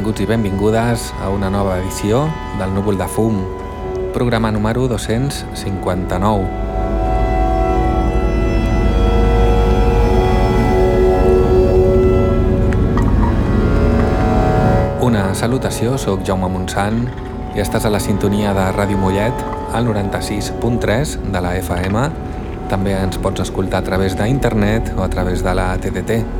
benvinguts i benvingudes a una nova edició del Núvol de Fum, programa número 259. Una salutació, sóc Jaume Montsant i estàs a la sintonia de Ràdio Mollet al 96.3 de la FM. També ens pots escoltar a través d'internet o a través de la TDT.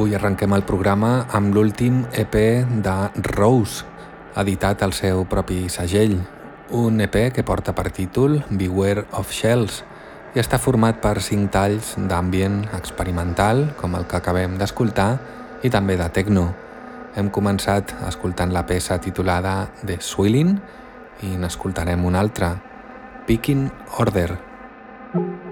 Avui arrenquem el programa amb l'últim EP de Rose, editat al seu propi segell. Un EP que porta per títol Beware of Shells i està format per cinc talls d'ambient experimental, com el que acabem d'escoltar, i també de techno. Hem començat escoltant la peça titulada The Swilling i n'escoltarem una altra, Picking Order. Doncs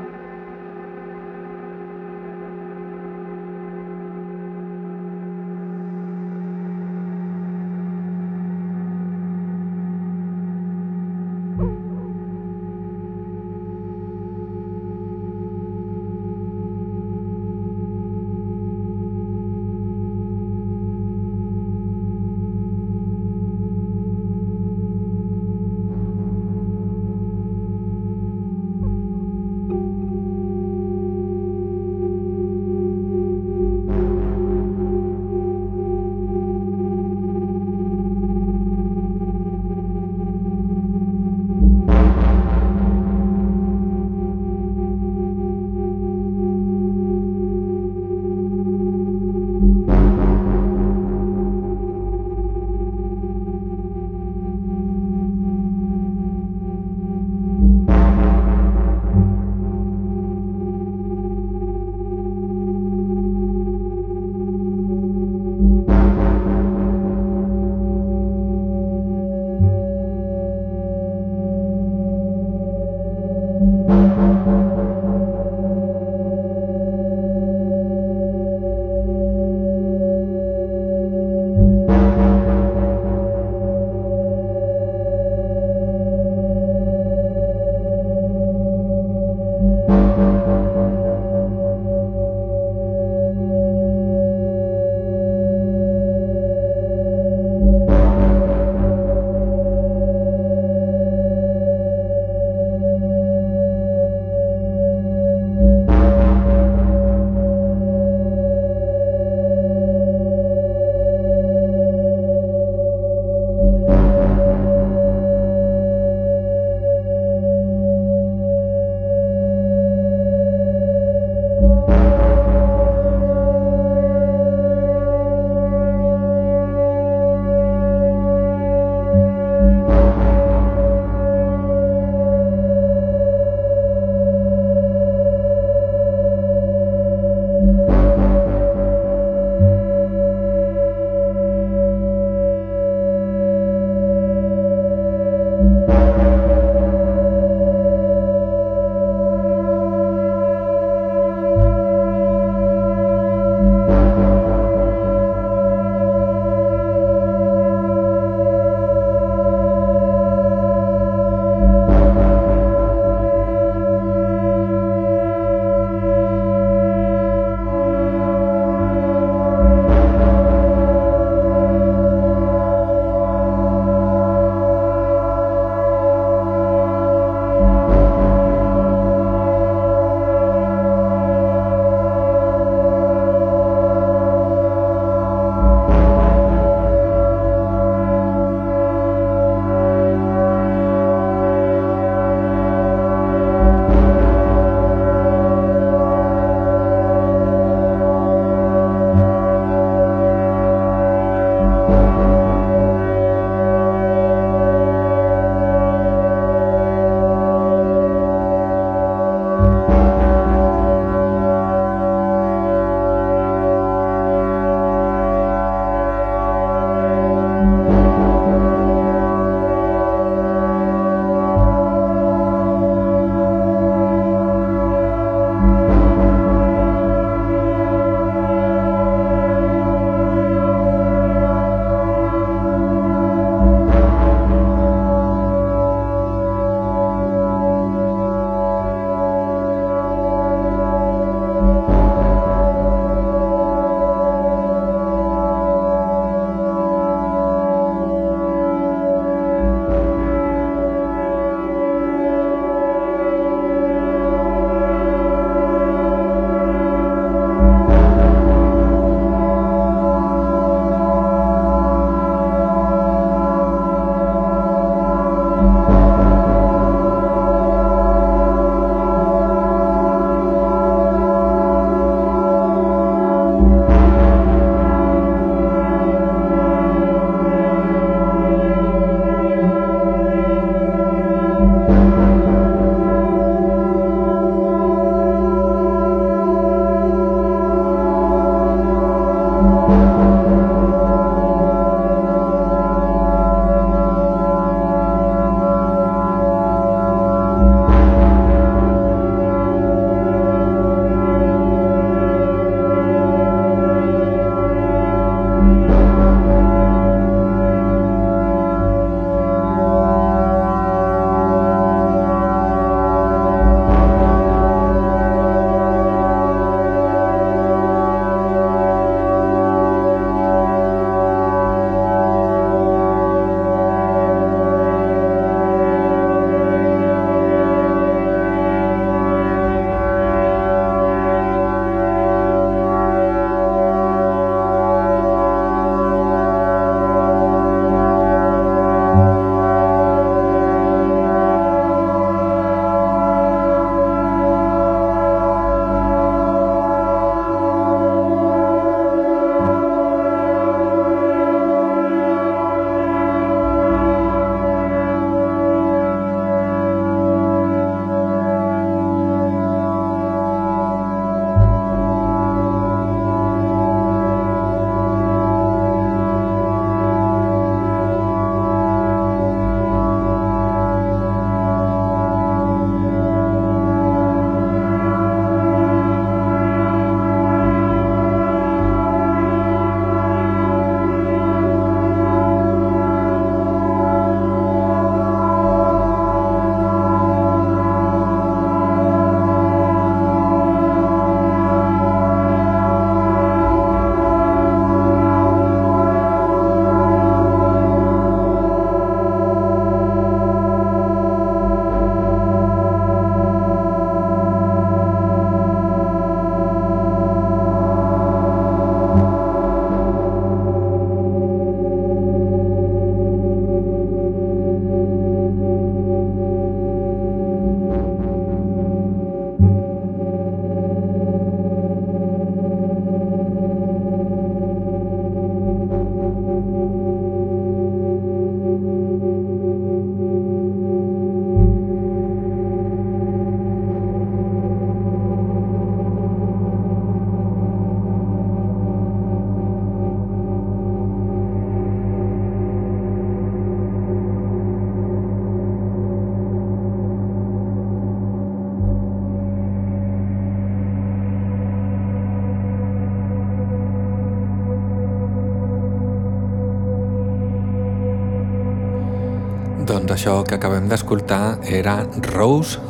això que acabem d'escoltar era Rose,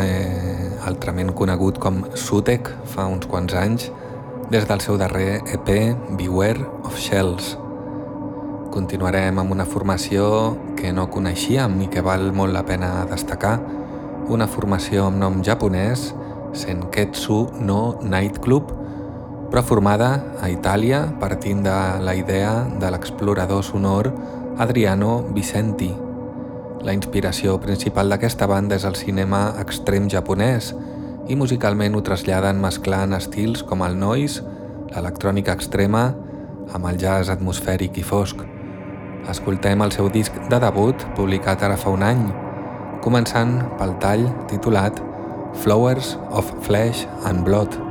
eh, altrament conegut com Sutek fa uns quants anys, des del seu darrer EP Beware of Shells. Continuarem amb una formació que no coneixíem i que val molt la pena destacar, una formació amb nom japonès, Senketsu no Nightclub, però formada a Itàlia partint de la idea de l'explorador sonor Adriano Vicenti. La inspiració principal d'aquesta banda és el cinema extrem japonès i musicalment ho traslladen mesclant estils com el noise, l'electrònica extrema, amb el jazz atmosfèric i fosc. Escoltem el seu disc de debut, publicat ara fa un any, començant pel tall titulat Flowers of Flesh and Blood.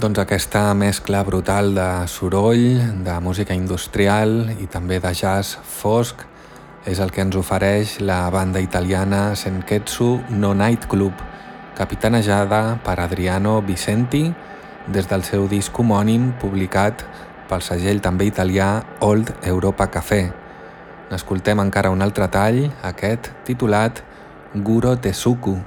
Doncs aquesta mescla brutal de soroll, de música industrial i també de jazz fosc és el que ens ofereix la banda italiana Senketsu No Nightclub, capitanejada per Adriano Vicenti des del seu disc homònim publicat pel segell també italià Old Europa Café. N'escoltem encara un altre tall, aquest titulat Guro Tesuku.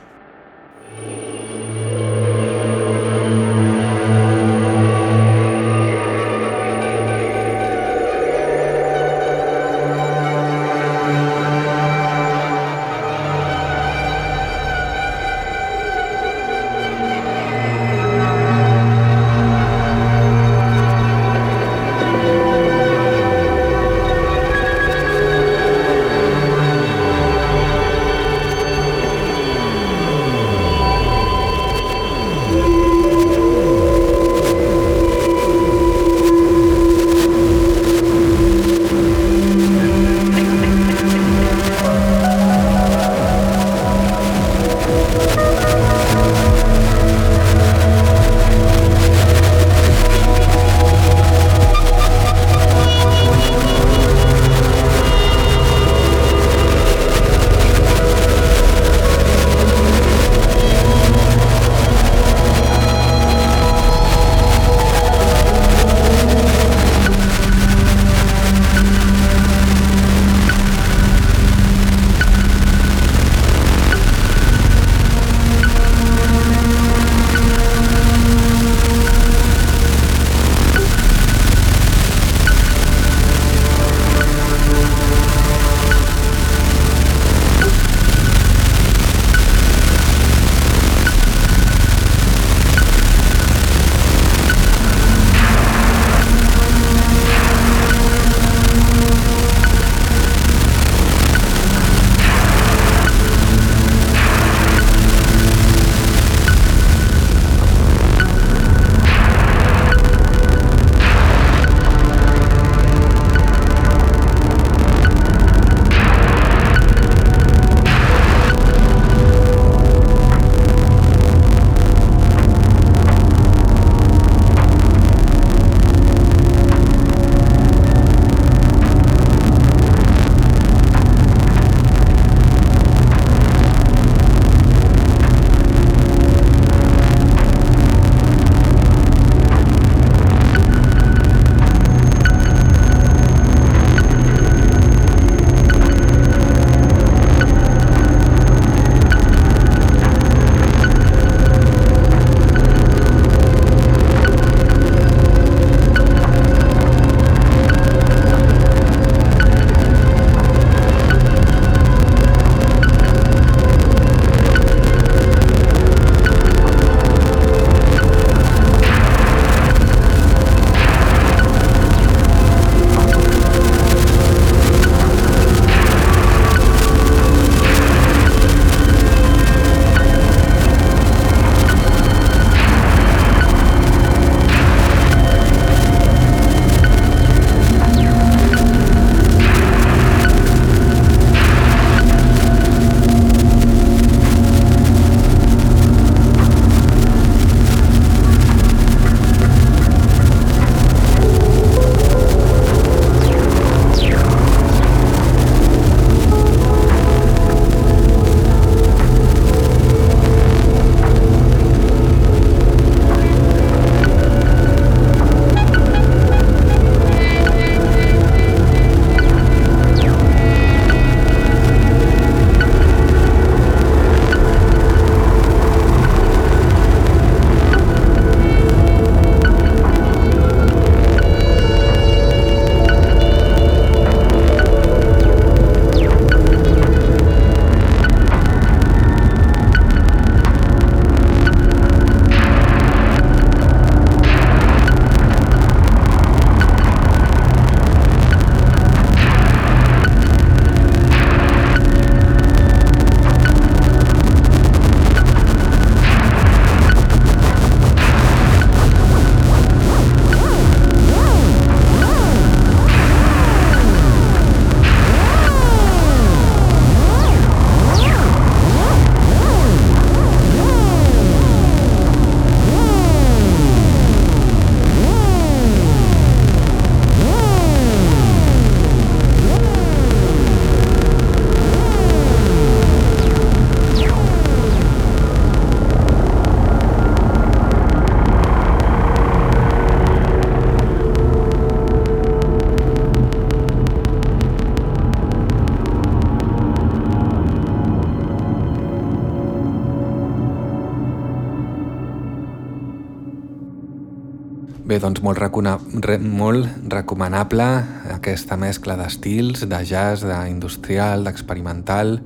Bé, doncs molt, recona, re, molt recomanable aquesta mescla d'estils, de jazz, d'industrial, d'experimental,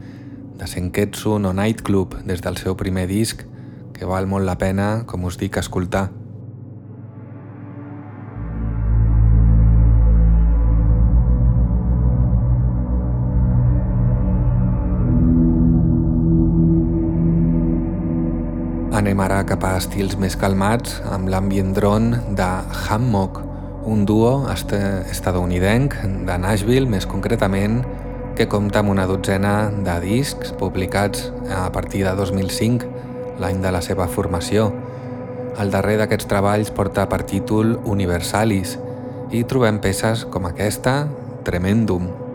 de Senketsu o Nightclub des del seu primer disc, que val molt la pena, com us dic, escoltar. Cap a estils més calmats amb l'ambient drone de Hammock, un duo estadounidenc de Nashville més concretament que compta amb una dotzena de discs publicats a partir de 2005, l'any de la seva formació. El darrer d'aquests treballs porta per títol Universalis i trobem peces com aquesta, Tremendum.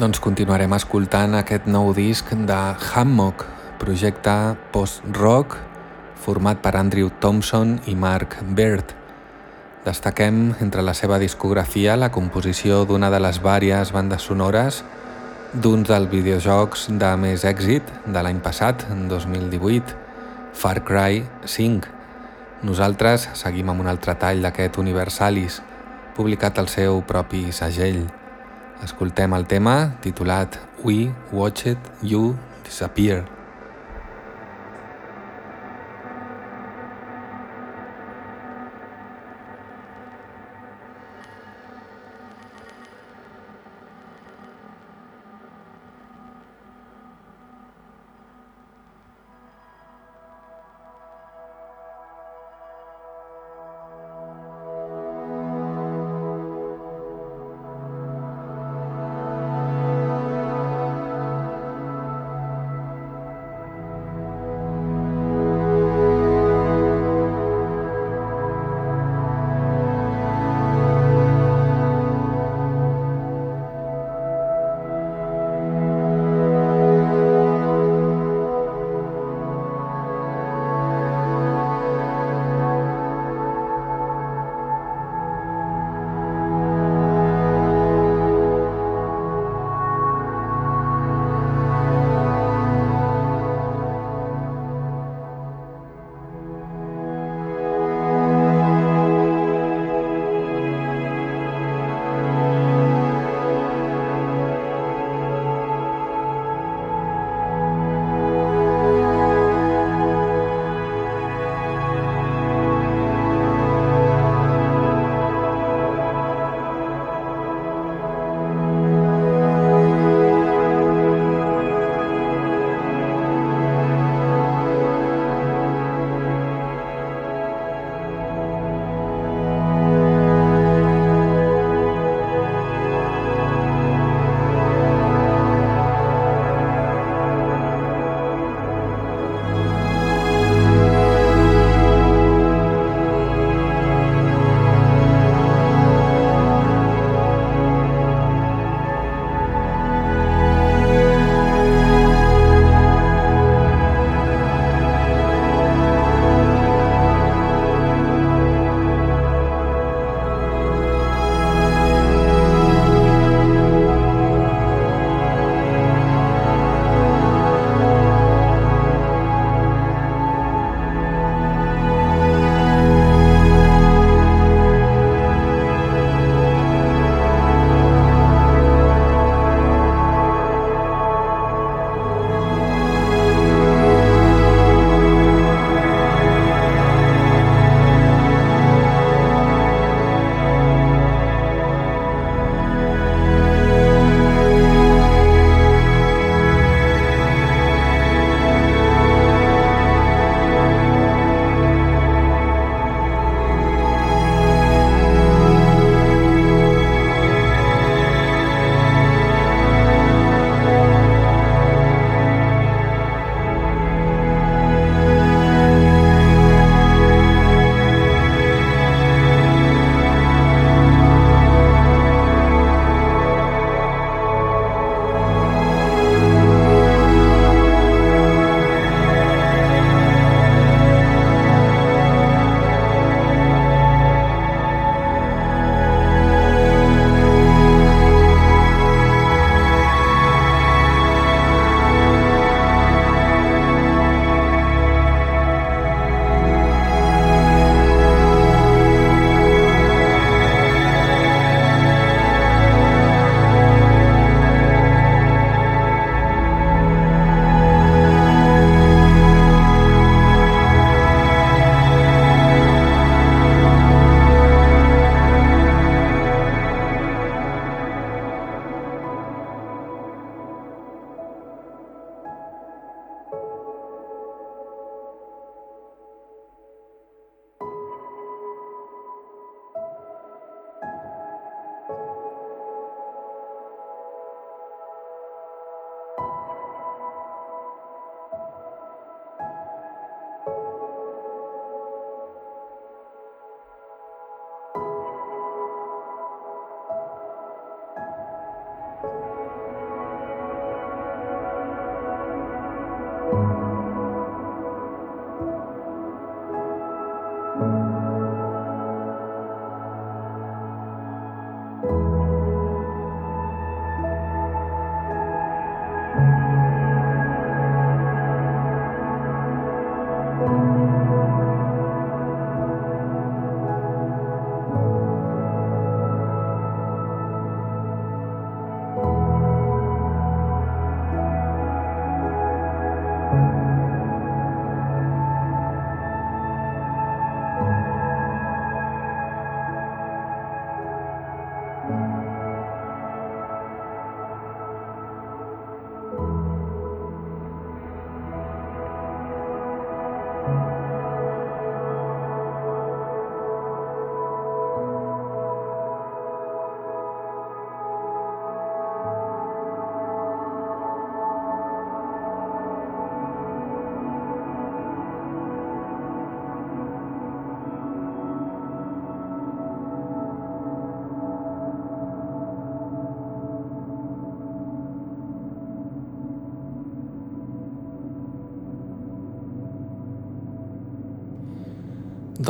Doncs continuarem escoltant aquest nou disc de Hammock, projecte post-rock format per Andrew Thompson i Mark Baird. Destaquem entre la seva discografia la composició d'una de les vàries bandes sonores d'un dels videojocs de més èxit de l'any passat, en 2018, Far Cry 5. Nosaltres seguim amb un altre tall d'aquest Universalis, publicat al seu propi segell. Escoltem el tema titulat We Watched You Disappear.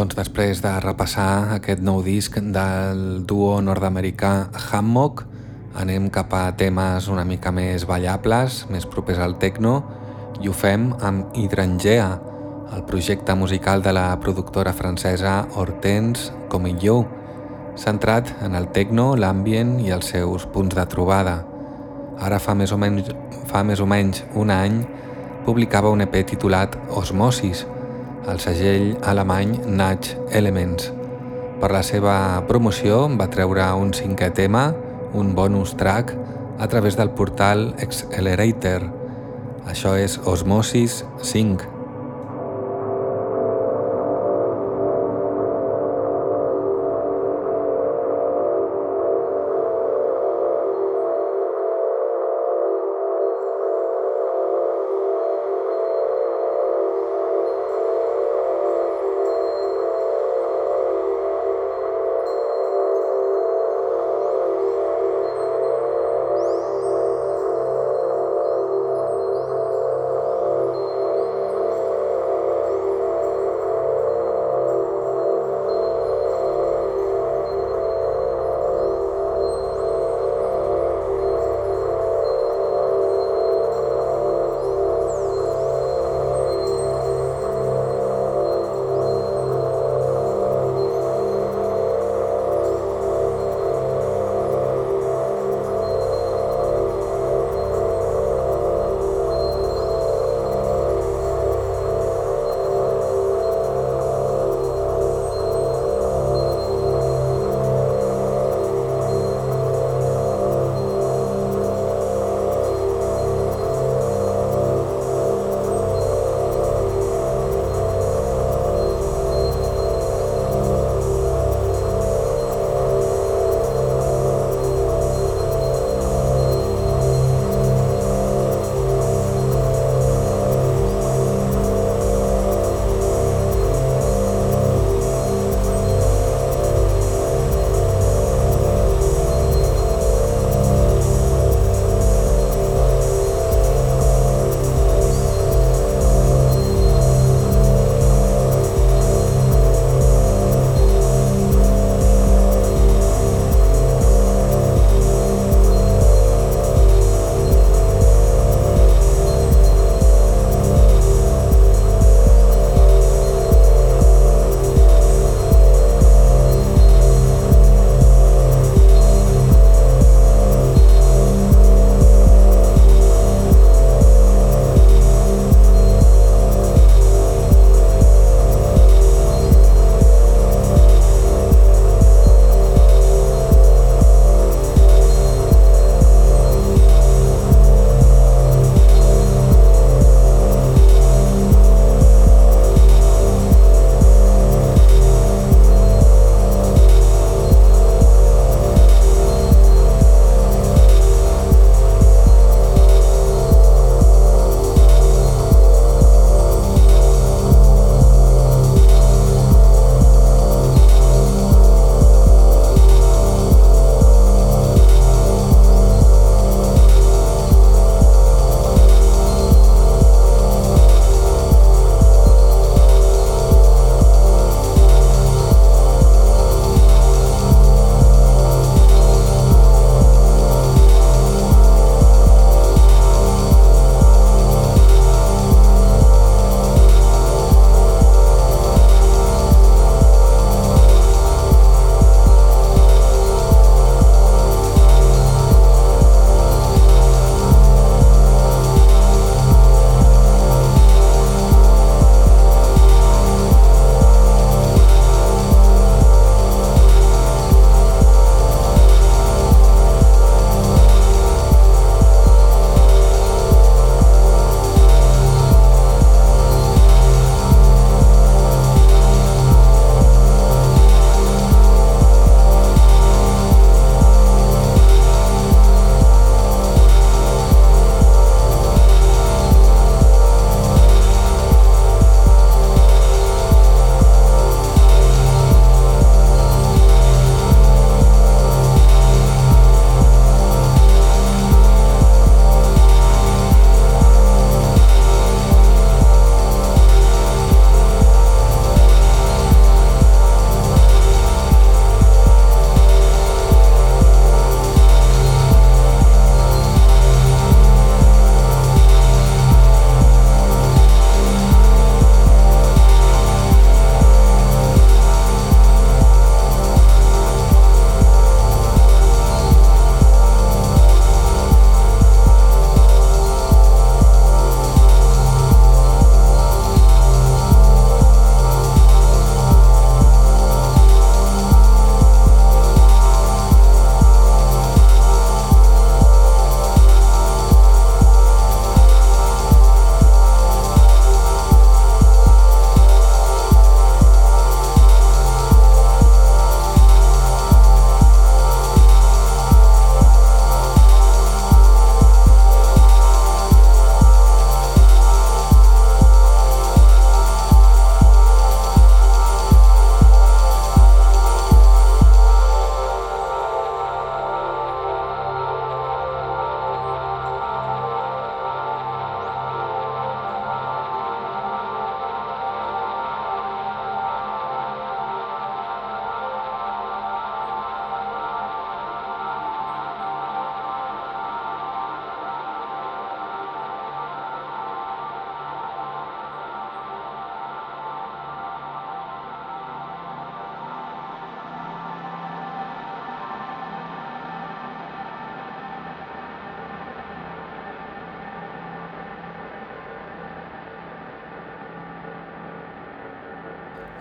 Doncs després de repassar aquest nou disc del duo nord-americà Hammock, anem cap a temes una mica més ballables, més propers al techno, i ho fem amb Hydrangea, el projecte musical de la productora francesa Hortense Comillou, centrat en el techno, l'ambient i els seus punts de trobada. Ara fa més o menys, fa més o menys un any publicava un EP titulat Osmosis, el segell alemany Natch Elements. Per la seva promoció va treure un cinquè tema, un bonus track, a través del portal Accelerator. Això és Osmosis 5.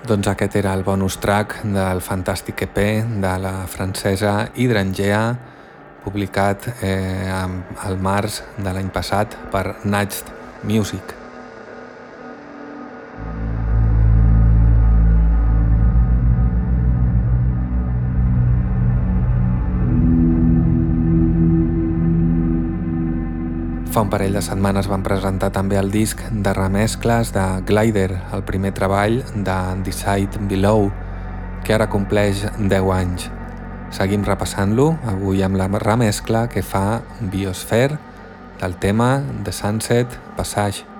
Doncs aquest era el bonus track del fantàstic EP de la francesa Hydrangea, publicat eh, al març de l'any passat per Next Music. Fa un parell de setmanes van presentar també el disc de remescles de Glider, el primer treball de Decide Below, que ara compleix 10 anys. Seguim repassant-lo, avui amb la remescla que fa Biosphere del tema The Sunset Passage.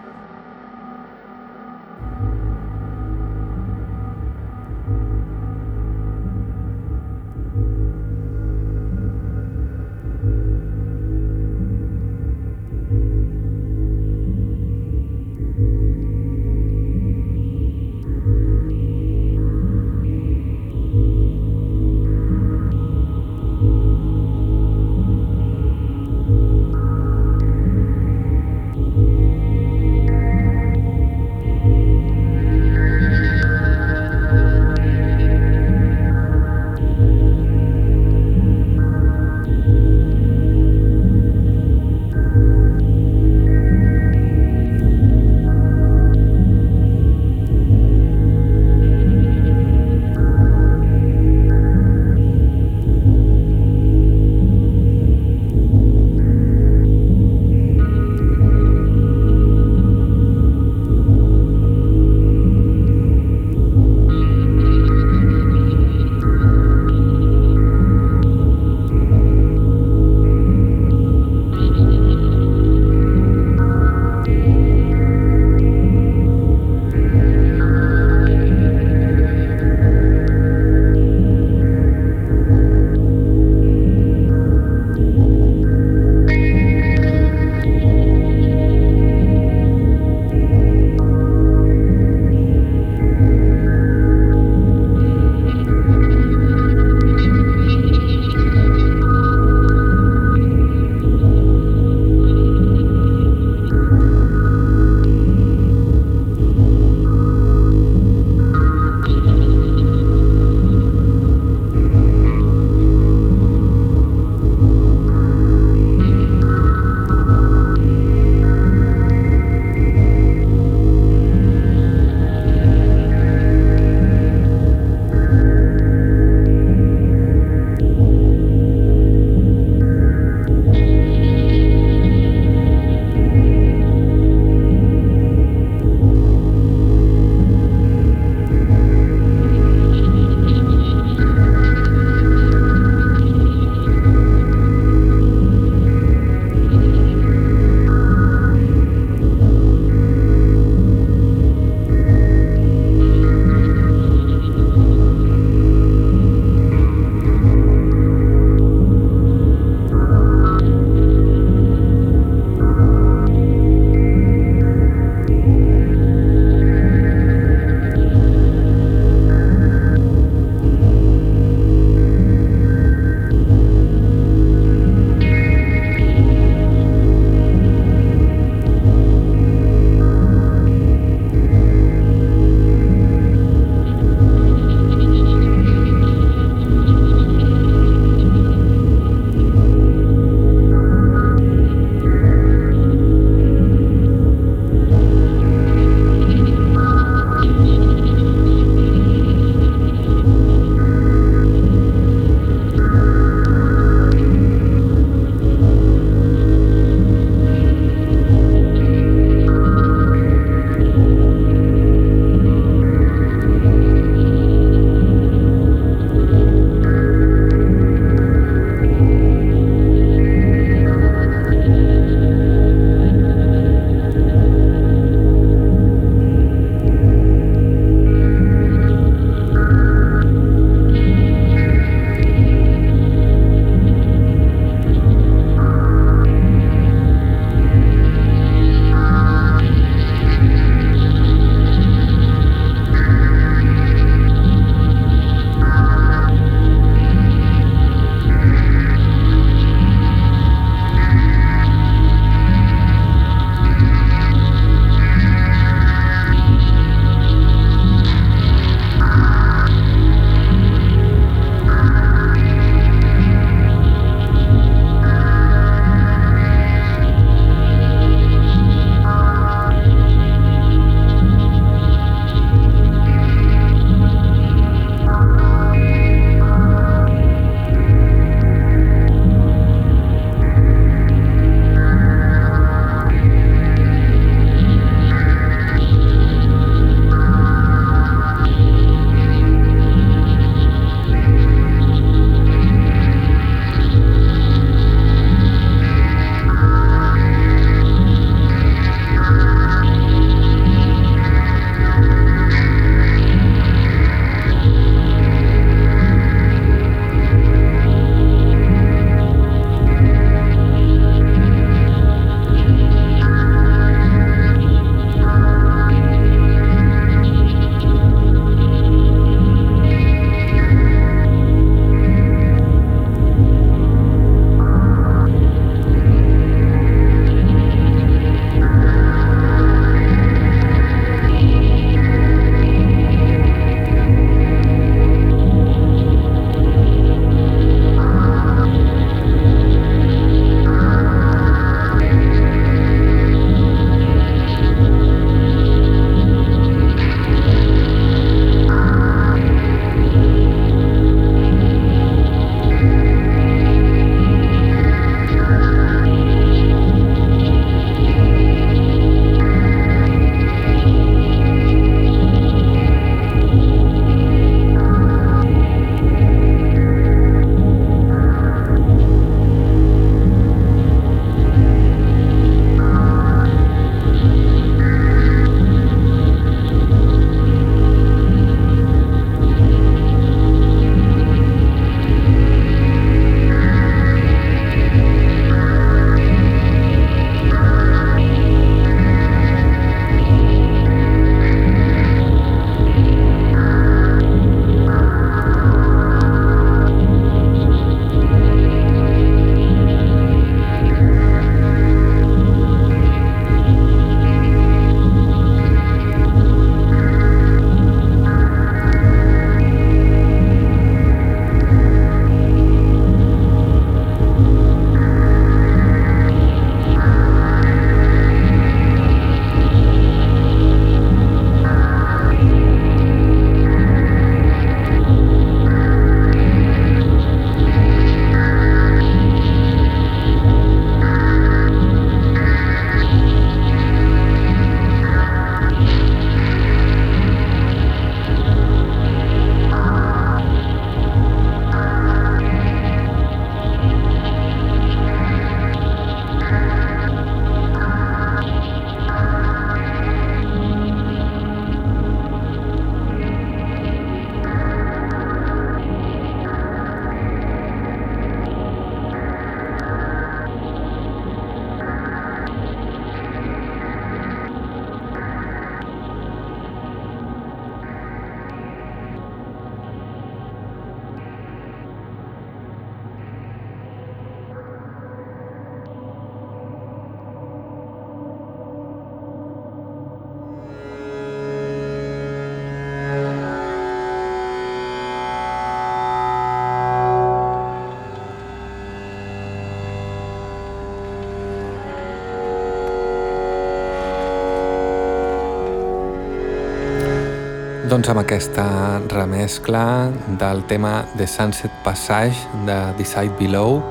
Doncs amb aquesta remescla del tema The Sunset Passage de Decide Below,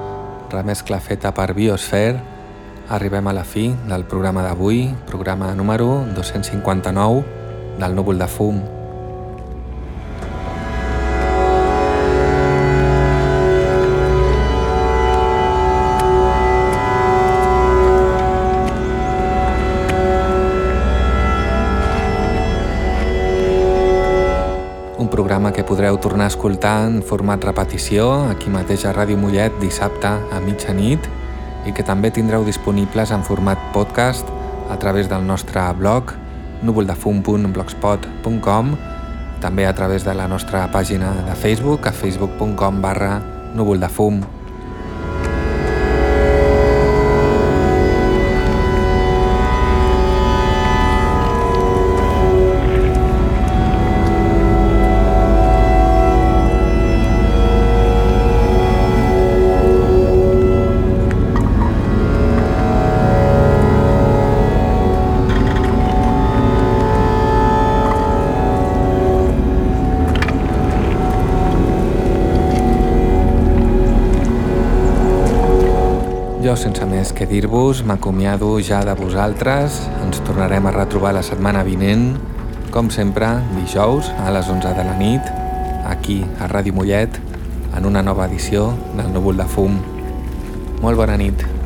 remescla feta per Biosphere, arribem a la fi del programa d'avui, programa número 259 del Núvol de Fum. Escoltar en format repetició aquí mateix a Ràdio Mollet dissabte a mitjanit i que també tindreu disponibles en format podcast a través del nostre blog núvoldefum.blogspot.com també a través de la nostra pàgina de Facebook a facebook.com barra núvoldefum.com sense més que dir-vos, m'acomiado ja de vosaltres. Ens tornarem a retrobar la setmana vinent, com sempre, dijous a les 11 de la nit, aquí a Ràdio Mollet, en una nova edició del Núvol de Fum. Molt bona nit.